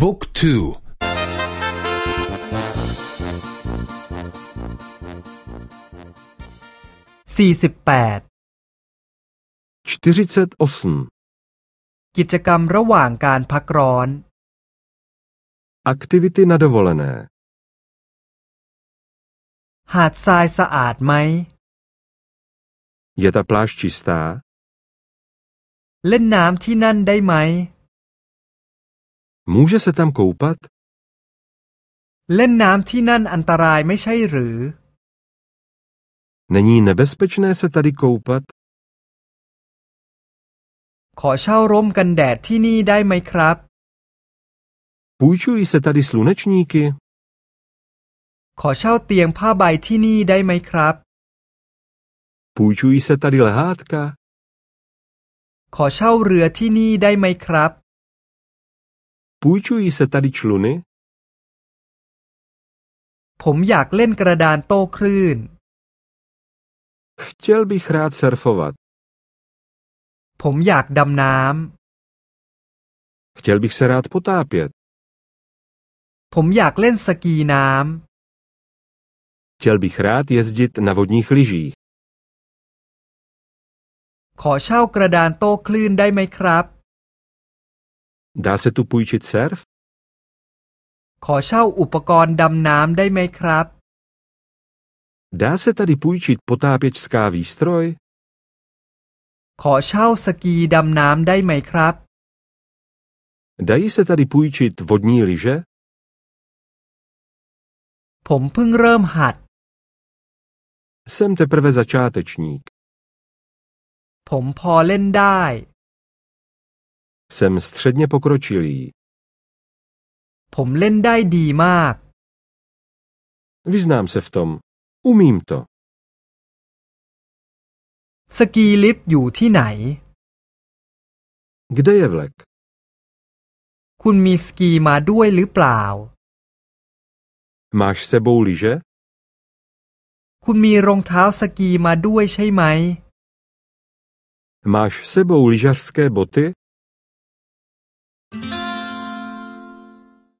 บุ๊กทูสี่สิบแปดกิจกรรมระหว่างการพักร้อน Aktivity na dovolené หาดทรายสะอาดไหม Je ta pláž čistá? เล่นน้ำที่นั่นได้ไหม Může se tam koupat? เล่นน้ำที่นั่นอันตรายไม่ใช่หรือ Není nebezpečné se tady koupat? ขอเช่าร่มกันแดดที่นี่ได้ไหมครับ Půjčují se tady slunečníky? ขอเช่าเตียงผ้าใบที่นี่ได้ไหมครับ Půjčují se tady lehátka? ขอเช่าเรือที่นี่ได้ไหมครับ Půjčují se tady čluny? ผมอยากเล่นกระดานโต้คลื่น Chtěl bych rád surfovat. ผมอยากดำน้ Chtěl bych se rád potápět. ำ ผมอยากเล่นสกีน้ Chtěl bych rád jezdit na vodních lyžích. ำ ขอเช่ากระดานโต้คลื่นได้ไหมครับ Dá se tu půjčit surf? ขอเช่าอุปกรณ์ดำน้ำได้ไหมครับ Dá se tady půjčit potápěčská výstroj? ขอเช่าสกีดำน้ำได้ไหมครับ Dají se tady půjčit vodní lyže? ผมเพิ่งเริ่มหัด Jsem teprve začátečník. ผมพอเล่นได้ Jsem středně pokročilý. ผมเล่นได้ดีมาก Vyznám se v tom. Umím to. สกีลิฟต์อยู่ที่ไหน Kde je vlek? คุณมีสกีมาด้วยหรือเปล่า Máš s sebou lyže? คุณมีรองเท้าสกีมาด้วยใช่ไหม Máš s sebou lyžařské boty?